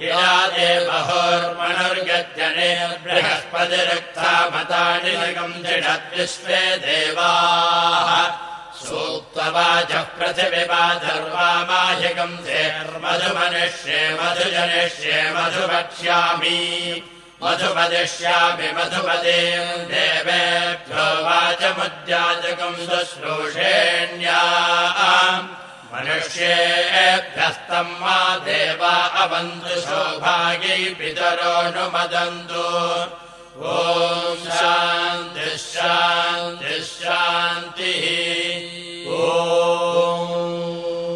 यया देवहोर्मणुर्गजने बृहस्पतिरुक्ता मतानि विश्वे देवाः। सूक्तवाचः पृथिविवाधर्वामाहिकम् मधुमनिष्ये मधुजनिष्ये मधुवक्ष्यामि। मधुपदिष्यामि मधुपदे देवेभ्यो वाचमुद्याजकम् शुश्रूषेण्या। मनुष्येभ्यस्तम् मा देवा अवन्तु सौभाग्यै पितरोऽनुमदन्तु। ॐ